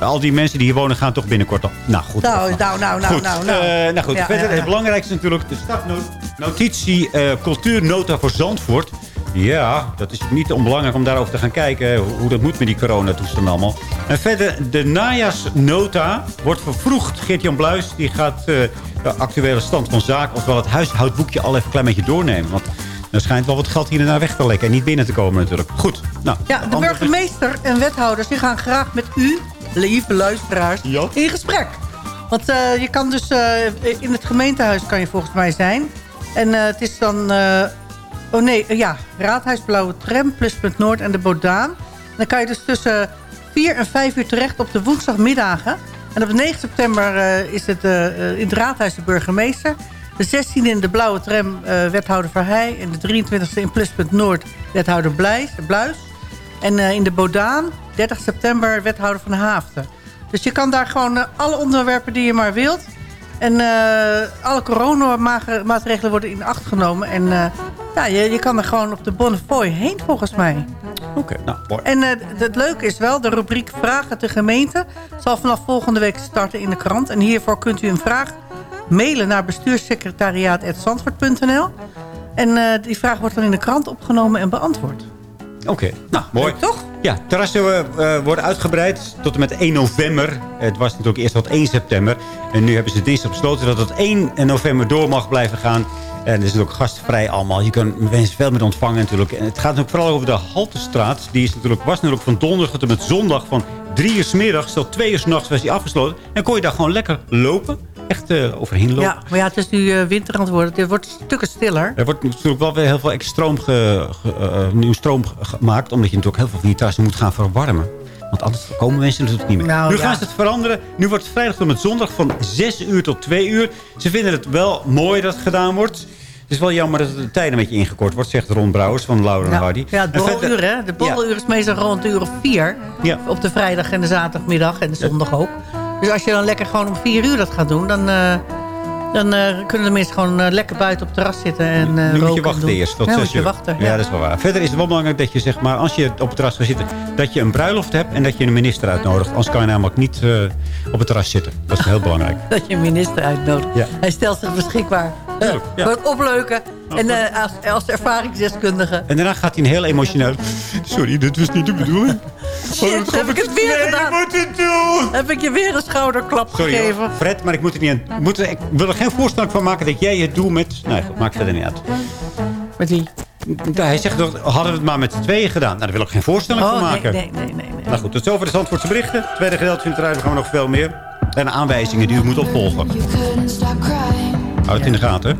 Al die mensen die hier wonen gaan toch binnenkort op. Nou, goed. Nou, nou, nou, nou, goed. nou, nou. eh, nou goed, Ja, verder ja, ja. het belangrijkste is natuurlijk de stadnotitie eh, cultuurnota voor Zandvoort. Ja, dat is niet onbelangrijk om daarover te gaan kijken hoe, dat moet met die coronatoestand allemaal. En verder, de najaarsnota wordt vervroegd. Geert-Jan Bluis die gaat eh, de actuele stand van zaken, ofwel het huishoudboekje al even een klein beetje doornemen. Want Er schijnt wel wat geld hier en daar weg te lekken. En niet binnen te komen natuurlijk. Goed. Nou, Ja, de andere- burgemeester en wethouders die gaan graag met u, lieve luisteraars, in gesprek. Want eh, je kan dus eh, in het gemeentehuis kan je volgens mij zijn. En eh, het is dan... eh, oh nee, eh, ja, Raadhuis Blauwe Tram, Pluspunt Noord en de Bodaan. Dan kan je dus tussen 4 en 5 uur terecht op de woensdagmiddagen. En op 9 september eh, is het eh, in het Raadhuis de burgemeester. De 16e in de Blauwe Tram eh, wethouder Verheij. En de 23e in Pluspunt Noord wethouder Blijs, Bluis. En in de Bodaan, 30 september, wethouder van Haafden. Dus je kan daar gewoon alle onderwerpen die je maar wilt. En alle coronamaatregelen worden in acht genomen. En ja, je, je kan er gewoon op de Bonnefoy heen volgens mij. Oké, nou, mooi. En eh, het leuke is wel, de rubriek Vragen de gemeente... zal vanaf volgende week starten in de krant. En hiervoor kunt u een vraag mailen naar bestuurssecretariaat.zandvoort.nl. En eh, die vraag wordt dan in de krant opgenomen en beantwoord. Oké, nou, mooi. Toch? Ja, terrassen eh, worden uitgebreid tot en met 1 november. Het was natuurlijk eerst tot 1 september. En nu hebben ze dinsdag besloten dat het 1 november door mag blijven gaan. En het is natuurlijk gastvrij allemaal. Je kan mensen veel meer ontvangen natuurlijk. En het gaat natuurlijk vooral over de Haltestraat. Die is natuurlijk, was natuurlijk van donderdag tot en met zondag van 3 uur 's middags tot 2 uur 's nachts was die afgesloten. En kon je daar gewoon lekker lopen. Echt eh, overheen lopen. Ja, maar ja, het is nu eh, winter aan het worden. Het wordt stukken stiller. Er wordt natuurlijk wel weer heel veel extra stroom, ge, ge- eh, nieuw stroom ge- gemaakt. Omdat je natuurlijk heel veel van terrassen moet gaan verwarmen. Want anders komen mensen natuurlijk niet meer. Nou, nu ja. gaan ze het veranderen. Nu wordt het vrijdag tot met zondag van 6 uur tot 2 uur. Ze vinden het wel mooi dat het gedaan wordt. Het is wel jammer dat de tijd een beetje ingekort wordt, zegt Ron Brouwers van Laura Ja, Hardy. ja, het verder- borreluur, hè? De borreluur is meestal rond de uur of vier. Ja. Op de vrijdag en de zaterdagmiddag en de zondag ook. Dus als je dan lekker gewoon om vier uur dat gaat doen... dan, eh, dan eh, kunnen de mensen gewoon eh, lekker buiten op het terras zitten en Nu moet je wachten eerst. Tot ja, 6 moet je uur. wachten. Ja, dat is wel waar. Verder is het wel belangrijk dat je zeg maar, als je op het terras gaat zitten, dat je een bruiloft hebt en dat je een minister uitnodigt. Anders kan je namelijk niet op het terras zitten. Dat is heel [laughs] belangrijk. Dat je een minister uitnodigt. Ja. Hij stelt zich beschikbaar Tuurlijk, ja. voor het opleuken. En eh, als, als ervaringsdeskundige. En daarna gaat hij een heel emotioneel... [laughs] Sorry, dit was niet de bedoeling. Shit, heb ik het weer gedaan? Het doen! Heb ik je weer een schouderklap Sorry gegeven? hoor, Fred, maar ik, moet er niet aan, ik moet er, ik wil er geen voorstelling van maken dat jij het doet met... Nee, goed, maakt verder niet uit. Met wie? Hij zegt toch, hadden we het maar met z'n tweeën gedaan. Nou, daar wil ik geen voorstelling Oh, van nee, maken. nee, nee, nee. nee. Nou goed, tot zover de Zandvoortse berichten. Tweede gedeelte vindt eruit, dan gaan we nog veel meer. En aanwijzingen die u moet opvolgen. Houd het in de gaten.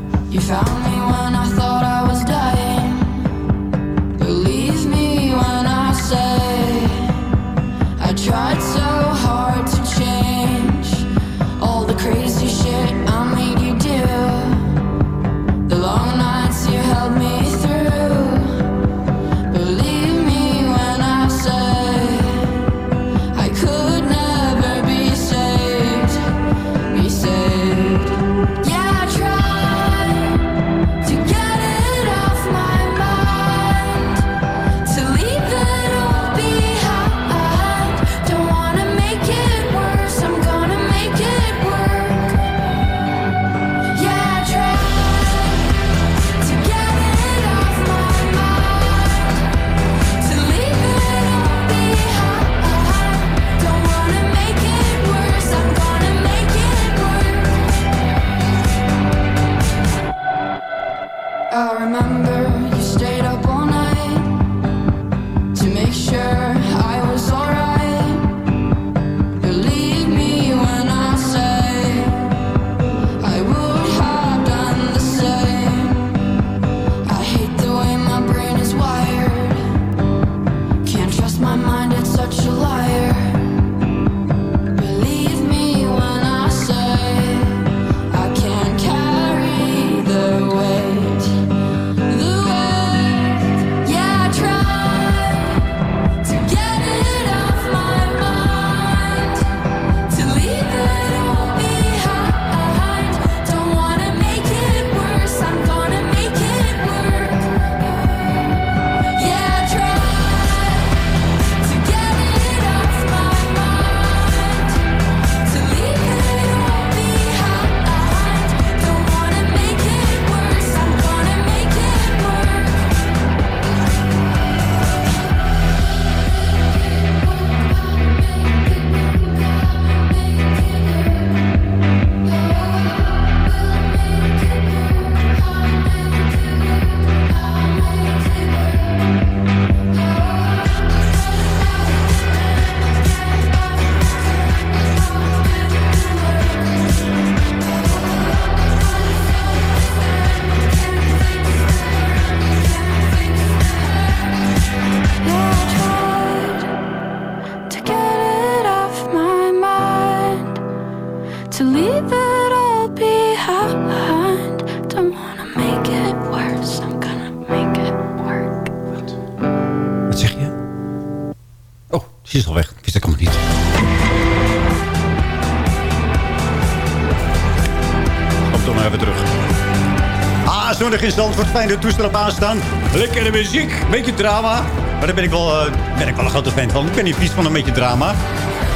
In Zandvoort. Fijn de toestel op aanstaan. Lekkere muziek. Beetje drama. Maar daar ben ik wel, eh, ben ik wel een grote fan van. Ik ben niet vies van een beetje drama.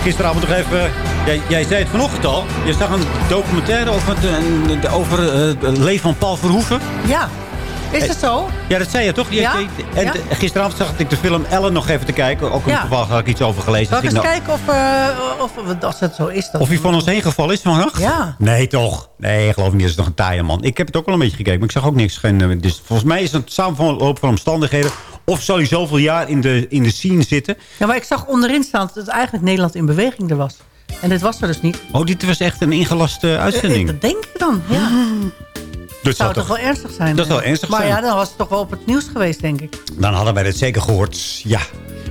Gisteravond nog even... Jij, jij zei het vanochtend al. Je zag een documentaire over het, eh, over, eh, het leven van Paul Verhoeven. Ja. Is het zo? Ja, dat zei je toch? Ja? En Ja? gisteravond zag ik de film Ellen nog even te kijken. Ook Ja. toevallig had ik iets over gelezen. Zal ik Dus eens ik nou- kijken of, eh, of, als het zo is. Dan. of hij van ons heen gevallen is vannacht? Ja. Nee, toch? Nee, geloof niet. Dat is nog een taaie man. Ik heb het ook wel een beetje gekeken, maar ik zag ook niks. Geen, eh, dus volgens mij is het een samenloop van omstandigheden. Of zal hij zoveel jaar in de, in de scene zitten? Ja, maar ik zag onderin staan dat het eigenlijk Nederland in beweging er was. En dit was er dus niet. Oh, dit was echt een ingelaste uitzending. Eh, Dat denk ik dan, ja. Dat zou toch wel ernstig zijn. Dat zou eh. ernstig maar zijn. ja, dan was het toch wel op het nieuws geweest, denk ik. Dan hadden wij dat zeker gehoord. Ja.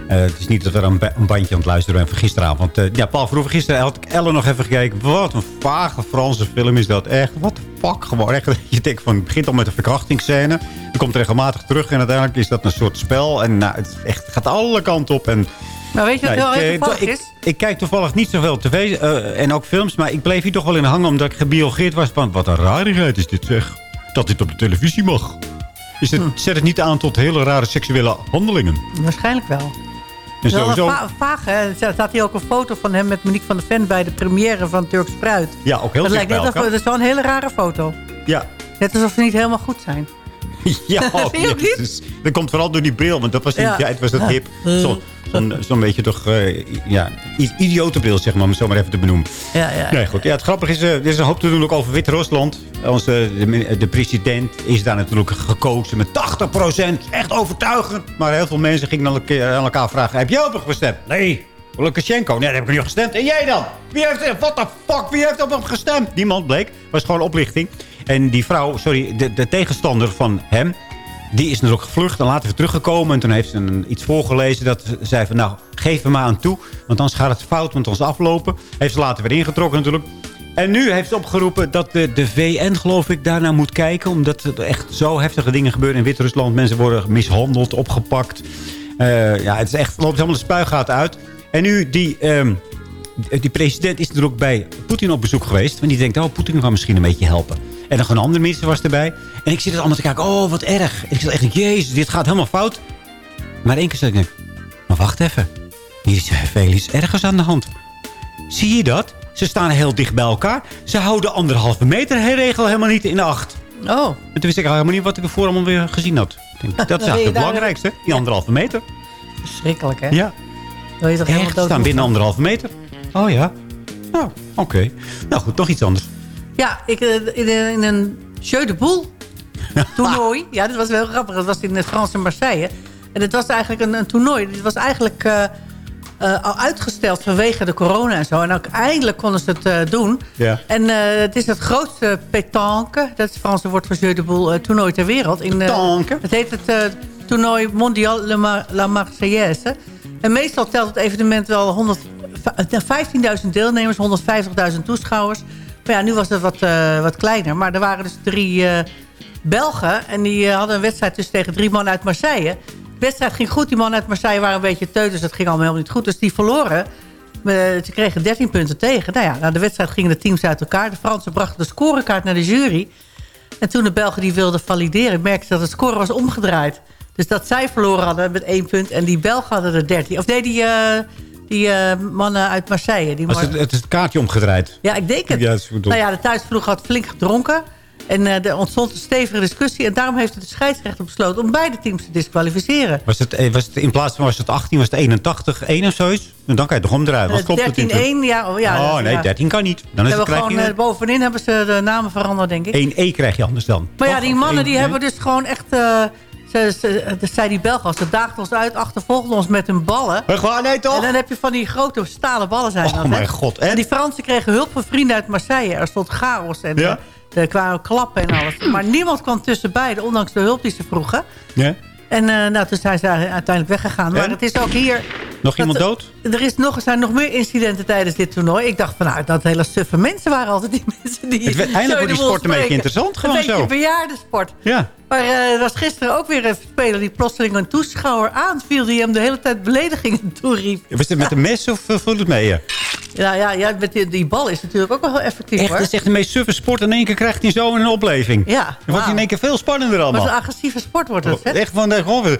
Eh, het is niet dat we een, ba- een bandje aan het luisteren zijn van gisteravond. Want eh, ja, Paul Verhoeven, gisteren had ik Ellen nog even gekeken. Wat een vage Franse film is dat. Echt, wat fuck. Gewoon echt, [laughs] je denkt van, het begint al met een verkrachtingsscène. Die komt regelmatig terug. En uiteindelijk is dat een soort spel. En nou, het, echt, het gaat alle kanten op. En, Maar weet je wat heel ik, erg eh, toevallig ik, is? ik kijk toevallig niet zoveel tv eh, en ook films. Maar ik bleef hier toch wel in hangen. Omdat ik gebiologeerd was van, wat een rarigheid is dit zeg. Dat dit op de televisie mag. Is het, Zet het niet aan tot hele rare seksuele handelingen. Waarschijnlijk wel. En Het is wel sowieso... va- vaag, hè? Er staat hier ook een foto van hem met Monique van der Ven... bij de première van Turks Fruit. Ja, ook heel dat lijkt net elkaar. dat is wel een hele rare foto. Ja, Net alsof ze niet helemaal goed zijn. [laughs] Ja, oh, jezus. Dat komt vooral door die bril, want dat was in Ja. die tijd was dat Ja. hip. Zo- Zo'n zo'n beetje toch, eh, ja, idiote bril, zeg maar, om het zo maar even te benoemen. Ja, ja. Nee, goed. Ja, het grappige is, eh, er is een hoop te doen ook over Wit-Rusland. Onze, de, de president is daar natuurlijk gekozen met 80%. Echt overtuigend. Maar heel veel mensen gingen aan elkaar vragen, heb jij op hem gestemd? Nee. Lukashenko? Nee, daar heb ik niet op gestemd. En jij dan? Wie heeft, what the fuck, wie heeft op hem gestemd? Niemand bleek. was gewoon oplichting. En die vrouw, sorry, de, de tegenstander van hem... Die is natuurlijk gevlucht en later weer teruggekomen. En toen heeft ze een, iets voorgelezen dat ze zei van... nou, geef hem maar aan toe, want anders gaat het fout met ons aflopen. Heeft ze later weer ingetrokken natuurlijk. En nu heeft ze opgeroepen dat de, de VN, geloof ik, daarnaar moet kijken. Omdat er echt zo heftige dingen gebeuren in Wit-Rusland. Mensen worden mishandeld, opgepakt. Eh, ja, het is echt, loopt helemaal de spuigaten uit. En nu die... ehm, die president is natuurlijk bij Poetin op bezoek geweest. Want die denkt, oh, Poetin kan misschien een beetje helpen. En nog een andere minister was erbij. En ik zit het allemaal te kijken, oh, wat erg. En ik zit echt, jezus, dit gaat helemaal fout. Maar één keer zei ik, maar wacht even. Hier is veel iets ergers aan de hand. Zie je dat? Ze staan heel dicht bij elkaar. Ze houden anderhalve meter regel helemaal niet in acht. Oh. En toen wist ik helemaal niet wat ik ervoor allemaal weer gezien had. Denk, dat is [laughs] eigenlijk het belangrijkste. Die anderhalve meter. Verschrikkelijk, hè? Ja. Wil je toch helemaal Echt, dood staan binnen anderhalve meter. Oh ja. Nou, oké. Nou goed, nog iets anders. Ja, ik, eh, in, een- in een Jeu de Boule [laughs] toernooi. Ja, dat was wel grappig. Dat was in het Franse Marseille. En het was eigenlijk een, een toernooi. Dit was eigenlijk eh, eh, al uitgesteld vanwege de corona en zo. En ook eindelijk konden ze het doen. Ja. En het is het grootste pétanque. Dat is het Franse woord voor Jeu de Boule toernooi ter wereld. In, Pétanque? het heet het toernooi Mondial La Marseillaise. En meestal telt het evenement wel 100 v- 15.000 deelnemers, 150.000 toeschouwers. Maar ja, nu was het wat, eh, wat kleiner. Maar er waren dus drie eh, Belgen. En die eh, hadden een wedstrijd dus tegen drie mannen uit Marseille. De wedstrijd ging goed. Die mannen uit Marseille waren een beetje teut. Dus dat ging allemaal helemaal niet goed. Dus die verloren. Ze kregen 13 punten tegen. Nou ja, na de wedstrijd gingen de teams uit elkaar. De Fransen brachten de scorekaart naar de jury. En toen de Belgen die wilden valideren... merkten dat het score was omgedraaid. Dus dat zij verloren hadden met één punt... en die Belgen hadden er 13. Of nee, die, die eh, mannen uit Marseille. Die het, het is het kaartje omgedraaid. ja, ik denk het. Ja, nou ja, de thuisploeg had flink gedronken. En eh, er ontstond een stevige discussie. En daarom heeft de scheidsrechter besloten om beide teams te disqualificeren. Was het, eh, was het, in plaats van was het 18, was het 81, 1 of zoiets? En dan kan je het toch omdraaien. Eh, klopt het 13-1, natuurlijk. ja, oh, ja. oh nee, ja. 13 kan niet. Dan is het, hebben krijg gewoon, je bovenin hebben ze de namen veranderd, denk ik. 1E krijg je anders dan. Maar ja, die mannen 1, die hebben dus gewoon echt... ze, ze, dat zei die Belgen, ze daagden ons uit, achtervolgden ons met hun ballen. Gewoon, nee toch? En dan heb je van die grote stalen ballen zijn Oh dat, hè? mijn god, en? En die Fransen kregen hulp van vrienden uit Marseille. Er stond chaos en Ja? eh, er kwamen klappen en alles. Maar niemand kwam tussen beiden, ondanks de hulp die ze vroegen. Ja? En eh, nou, toen zijn ze uiteindelijk weggegaan. Maar En? het is ook hier... Nog iemand dood? Er is nog, er zijn nog meer incidenten tijdens dit toernooi. Ik dacht van, nou, dat hele suffe mensen waren altijd die [laughs] mensen die... Het eindelijk wordt die sport een beetje interessant, gewoon Een beetje zo. een bejaardensport. Ja. Maar eh, er was gisteren ook weer een speler die plotseling een toeschouwer aanviel... die hem de hele tijd beledigingen [laughs] toeriep. Was het met een mes of uh, voelt het mee? Ja. Ja, ja, ja met die, die bal is natuurlijk ook wel heel effectief, Echt, hoor. dat is echt de meest suffe sport. In één keer krijgt hij zo een opleving. Ja, Dan wordt hij in één keer veel spannender Wat allemaal. een agressieve sport wordt het, hè? Echt van de weer-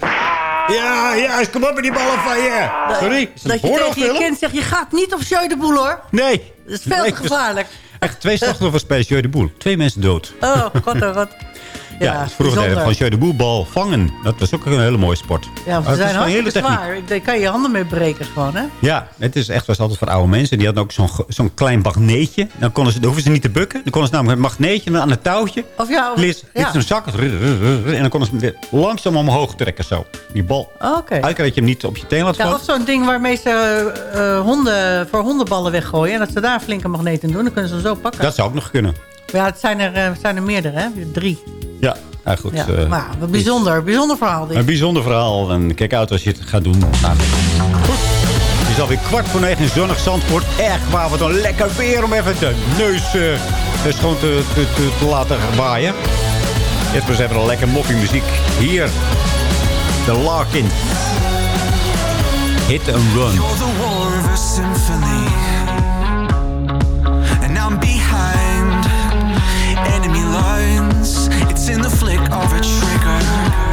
Ja, ja, kom op met die ballen van je. Sorry, is Dat het je tegen je kind zegt, je gaat niet op Jeu de Boel, hoor. Nee. Dat is veel Nee, te gevaarlijk. Echt twee slachtoffers bij Jeu de Boel. Twee mensen dood. Oh, god, oh, god. [laughs] Ja, Ja, vroeger deden we Jeu de Boel bal vangen. Dat was ook een hele mooie sport. Ja, ze het zijn hartstikke zwaar. Daar kan je je handen mee breken gewoon, hè? Ja, het is echt was altijd voor oude mensen. Die hadden ook zo'n zo'n klein magneetje. Dan, konden ze, dan hoeven ze niet te bukken. Dan konden ze namelijk een magneetje aan het touwtje. Of ja, of- Liet, ja. zo'n zak. En dan konden ze hem weer langzaam omhoog trekken zo. Die bal. Oh, Oké. Uitkijken dat je hem niet op je teen laat Ja, vallen. of zo'n ding waarmee ze eh, honden, voor hondenballen weggooien. En dat ze daar flinke magneet in doen. Dan kunnen ze hem zo pakken. Dat zou ook nog kunnen. Ja, het zijn er, eh, het zijn er meerdere, hè? Drie. Ja, ja goed. Ja. eh, maar wat bijzonder. Bijzonder verhaal dit. Een bijzonder verhaal. En kijk uit als je het gaat doen. Nou, goed. Het is alweer kwart voor negen in zonnig Zandvoort. Echt waar, wat een lekker weer om even de neus eh, schoon te, te, te, te laten waaien. Eerst maar eens even een lekker moppie muziek. Hier, de Larkin. Hit and run. You're the war of a symphony, and I'm behind lines. It's in the flick of a trigger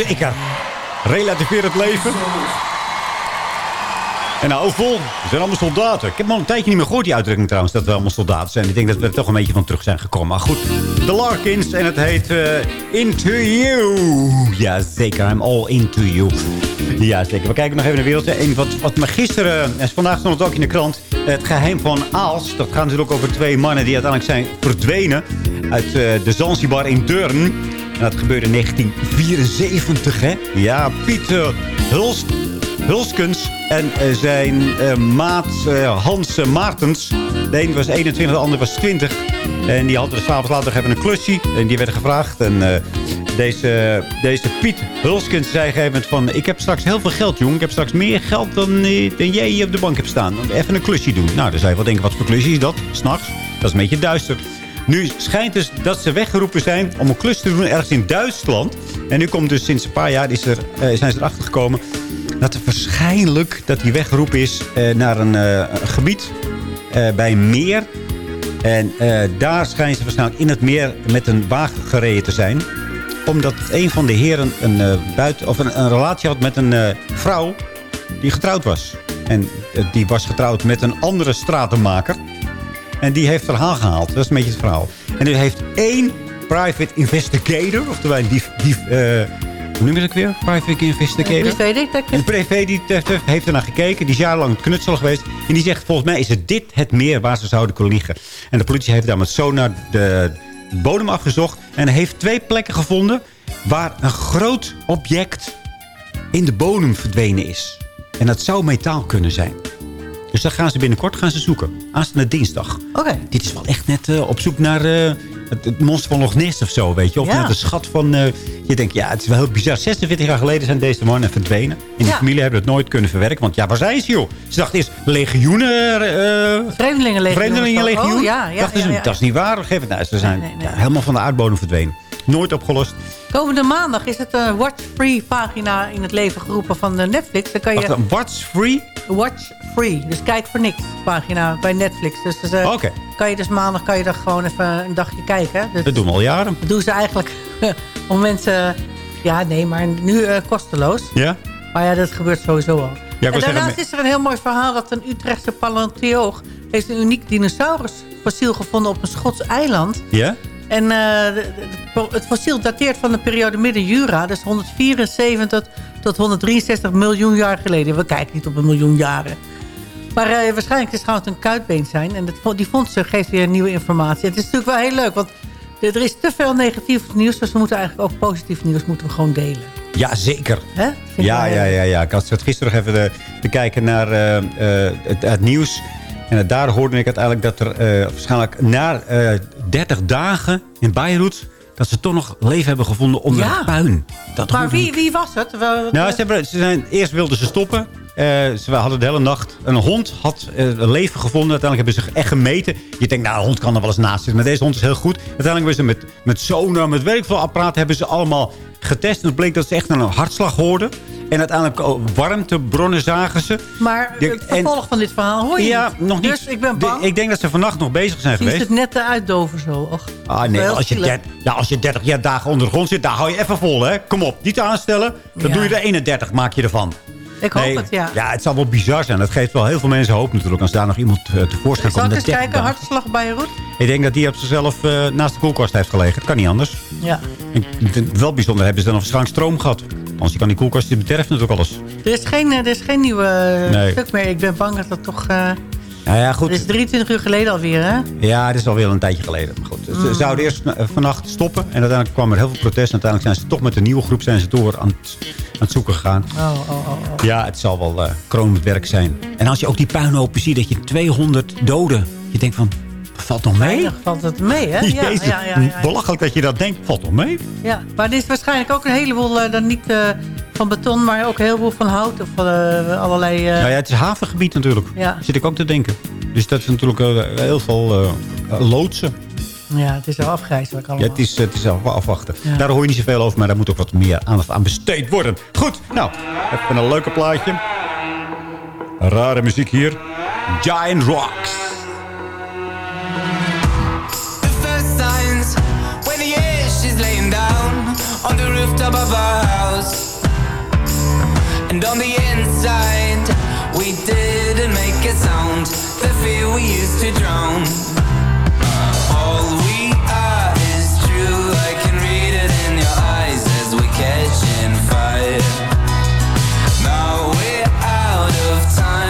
Jazeker. Relativeer het leven. En nou, vol. We zijn allemaal soldaten. Ik heb al een tijdje niet meer gehoord, die uitdrukking trouwens, dat we allemaal soldaten zijn. Ik denk dat we er toch een beetje van terug zijn gekomen. Maar goed, de Larkins en het heet eh, Into You. Jazeker, I'm all into you. Ja, zeker. We kijken nog even naar de wereld. Een wat, wat me gisteren, en vandaag stond het ook in de krant, het geheim van Aals. Dat gaat natuurlijk over twee mannen die uiteindelijk zijn verdwenen uit eh, de Zanzibar in Deurne. En dat gebeurde in 1974, hè? Ja, Pieter Hulskens en eh, zijn eh, maat eh, Hans Maartens. De een was 21, de ander was 20. En die hadden er s'avonds later even een klusje. En die werden gevraagd. En deze, deze Piet Hulskens zei gegeven van... Ik heb straks heel veel geld, jongen. Ik heb straks meer geld dan, dan jij hier op de bank hebt staan. Even een klusje doen. Nou, dan zou je wel denken, wat voor klusje is dat? S'nachts? Dat is een beetje duister. Nu schijnt dus dat ze weggeroepen zijn om een klus te doen ergens in Duitsland. En nu komt dus sinds een paar jaar is er, eh, zijn ze erachter gekomen... dat er waarschijnlijk dat die weggeroepen is eh, naar een eh, gebied bij een meer. En daar schijnen ze waarschijnlijk in het meer met een wagen gereden te zijn. Omdat een van de heren een, buiten, of een, een relatie had met een vrouw die getrouwd was. En die was getrouwd met een andere stratenmaker. En die heeft verhaal gehaald. Dat is een beetje het verhaal. En nu heeft één private investigator, oftewel een dief, dief eh, hoe noem je dat weer? Private investigator? Een privédetective. Een privédetective heeft er naar gekeken. Die is jarenlang het knutselen geweest. En die zegt, volgens mij is het dit het meer waar ze zouden kunnen liggen. En de politie heeft daar met sonar de bodem afgezocht. En heeft twee plekken gevonden waar een groot object in de bodem verdwenen is. En dat zou metaal kunnen zijn. Dus dat gaan ze binnenkort gaan ze zoeken. Aanstaande dinsdag. Oké. Dit is wel echt net eh, op zoek naar eh, het, het monster van Loch Ness of zo, weet je. Of Ja. naar de schat van... eh, je denkt, ja, het is wel heel bizar. 46 jaar geleden zijn deze mannen verdwenen. En die Ja. familie hebben het nooit kunnen verwerken. Want ja, waar zijn ze, joh? Ze dachten eerst legioenen... eh Vreemdelingenlegioen. Vreemdelingenlegioen. Oh, ja, ja, Dachten ze. Dat is niet waar. Geef het nou. Ze zijn nee, nee. ja, helemaal van de aardbodem verdwenen. Nooit opgelost. Komende maandag is het een Watch Free pagina in het leven geroepen van eh, Netflix. Dan kan je Wacht, een What's Free? Watch Free, dus kijk voor niks pagina bij Netflix. Dus, dus, eh, kan je dus maandag kan je er gewoon even een dagje kijken. Dus Dat doen we al jaren. dat doen ze eigenlijk [laughs] om mensen... Ja, nee, maar nu eh, kosteloos. Ja? Maar ja, dat gebeurt sowieso al. Ja, en zeggen, daarnaast is er een heel mooi verhaal... dat een Utrechtse paleontoloog... heeft een uniek dinosaurusfossiel gevonden op een Schots eiland. Ja? En eh, het fossiel dateert van de periode midden-Jura. Dus 174 tot 163 miljoen jaar geleden. We kijken niet op een miljoen jaren. Maar eh, waarschijnlijk is- het een kuitbeen zijn. En die vondst geeft weer nieuwe informatie. Het is natuurlijk wel heel leuk, want er is te veel negatief nieuws. Dus we moeten eigenlijk ook positief nieuws moeten we gewoon delen. Ja, zeker. Ja, ja, ja, ja. Ik had gisteren nog even de, te kijken naar eh, eh, het, het nieuws. En daar hoorde ik uiteindelijk dat er eh, waarschijnlijk na eh 30 dagen in Beirut... dat ze toch nog leven hebben gevonden onder Ja. het puin. Dat Maar wie, wie was het? Nou, ze hebben, ze zijn, eerst wilden ze stoppen. Eh, ze hadden de hele nacht... Een hond had eh, een leven gevonden. Uiteindelijk hebben ze echt gemeten. Je denkt, nou, een hond kan er wel eens naast zitten. Maar deze hond is heel goed. Uiteindelijk hebben ze met, met sonar, met apparaten... hebben ze allemaal getest. En het bleek dat ze echt een hartslag hoorden. En uiteindelijk oh, warmtebronnen zagen ze. Maar het vervolg van dit verhaal hoor je Ja, niet. nog niet. Dus ik ben De- bang. ik denk dat ze vannacht nog bezig zijn Die is geweest. het net te uitdoven zo. Och, Ah nee, als je, der- als je 30 jaar dagen onder de grond zit, daar hou je even vol, hè. Kom op, niet aanstellen. Dan Ja. doe je er 31, maak je ervan. Ik hoop Nee, het, ja. Ja, het zal wel bizar zijn. Dat geeft wel heel veel mensen hoop natuurlijk. Als daar nog iemand eh, tevoorschijn Zal komt. ik eens met 30 kijken, hartslag bij Roet? Ik denk dat die op zichzelf eh, naast de koelkast heeft gelegen. Het kan niet anders. Ja. En, wel bijzonder hebben ze dan nog waarschijnlijk stroom gehad. Anders kan die koelkast, die bederft natuurlijk alles. Er is geen, eh, er is geen nieuwe Nee. stuk meer. Ik ben bang dat het toch... Nou ja, goed. het is 23 uur geleden alweer, hè? Ja, het is alweer een tijdje geleden. Maar goed, Mm. ze zouden eerst vannacht stoppen. En uiteindelijk kwam er heel veel protest. En uiteindelijk zijn ze toch met een nieuwe groep zijn ze door aan het, aan het zoeken gegaan. Oh, oh, oh. oh. Ja, het zal wel uh, kronend werk zijn. En als je ook die puinhopen ziet, dat je 200 doden... Je denkt van, valt nog mee? Weinig valt het mee, hè? Ja, [laughs] Jezus, ja, ja, ja. belachelijk dat je dat denkt. Valt nog mee? ja. Maar er is waarschijnlijk ook een heleboel eh, dan niet eh, van beton... maar ook een heleboel van hout of eh, allerlei... eh, Nou ja, het is havengebied natuurlijk. Ja. Zit ik ook te denken. Dus dat is natuurlijk eh, heel veel eh, loodsen. Ja, het is wel afgrijzelijk Ja, allemaal. het is, het is al afwachten. Ja. Daar hoor je niet zoveel over, maar daar moet ook wat meer aandacht aan besteed worden. Goed, nou, even een leuke plaatje. Rare muziek hier. Giant Rocks. first signs when the ash is laying down on the rooftop of our house. And on the inside, we didn't make a sound. The fear we used to drown. catching fire. Now we're out of time.